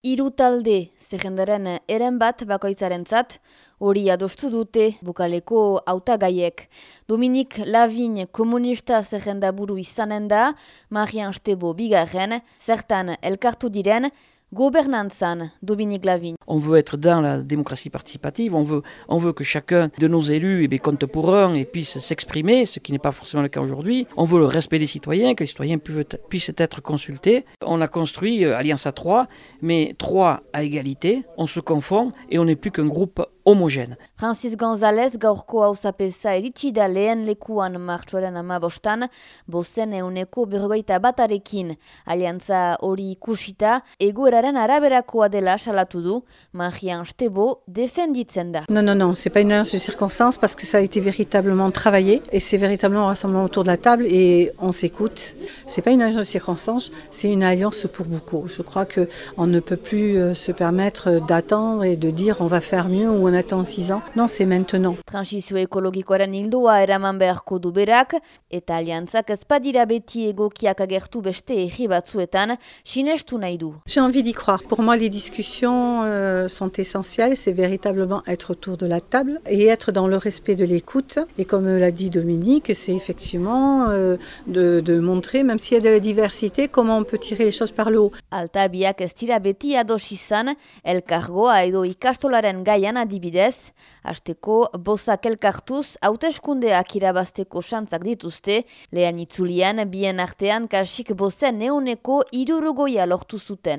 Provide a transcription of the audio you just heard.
Hiru talde zerrendaren eren bat bakoitzarentzat hori adostu dute bukaleko hautagaiek. Dominik Lavin komunista zerrenda buru izanen da, Marian Stebo bigarren, zertan elkartu diren, Gouvernanzan, Dominique Lavigne. On veut être dans la démocratie participative, on veut, que chacun de nos élus eh compte pour un et puisse s'exprimer, ce qui n'est pas forcément le cas aujourd'hui. On veut le respect des citoyens, que les citoyens puissent être consultés. On a construit euh, Alliance à trois, mais trois à égalité, on se confond et on n'est plus qu'un groupe homogène. Francis González gaurko hauzapeza eritsi da lehen lekuan martxoaren amabostan, bozen euneko bergoita batarekin. Aliantza hori ikusita, egoeraren araberakoa dela salatu du, Marian Stebo defenditzen da. Non, non, non, c'est pas une alliance de circonstance parce que ça a été véritablement travaillé et c'est véritablement un rassemblement autour de la table et on s'écoute. C'est pas une alliance de circonstance, c'est une alliance pour beaucoup. Je crois que on ne peut plus euh, se permettre d'attendre et de dire on va faire mieux ou on attend 6 ans. Non, c'est maintenant. Transizio ekologikoaren hildoa eraman beharko du berak, eta aliantzak ez badira beti egokiak agertu beste erri batzuetan, sinestu nahi du. J'ai envie d'y croire. Pour moi, les discussions euh, sont essentielles. C'est véritablement être autour de la table et être dans le respect de l'écoute. Et comme l'a dit Dominique, c'est effectivement euh, de, de montrer, même s'il y a de la diversité, comment on peut tirer les choses par le haut. Alta biak ez dira beti ados izan, elkargoa edo ikastolaren gaian adibidez adibidez, hasteko bozak elkartuz hauteskundeak irabazteko xantzak dituzte, lehen itzulian bien artean kasik bozen neuneko irurugoia lortu zuten.